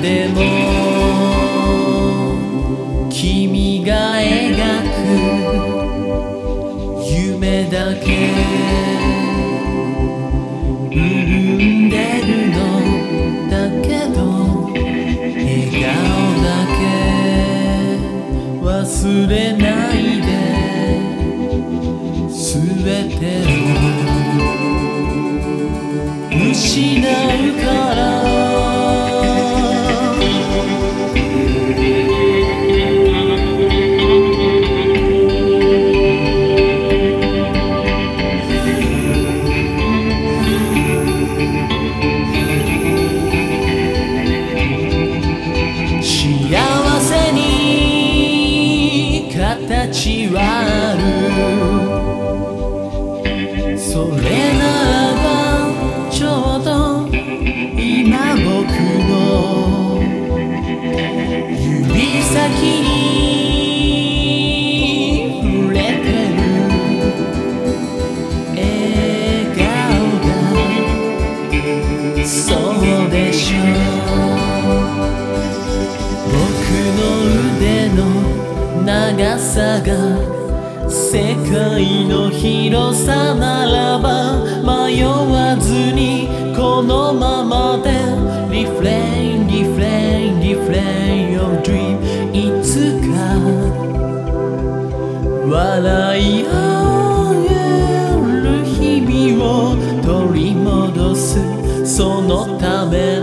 でも君が描く夢だけ。潤んでるのだけど笑顔だけ。忘れないで。全てを失うから。形はある。それならばちょうど今僕の指先に触れてる笑顔がそうでしょう。僕の腕の長さが世界の広さならば迷わずにこのままで。Refrain, refrain, refrain your dream. いつか笑い合える日々を取り戻す。そのため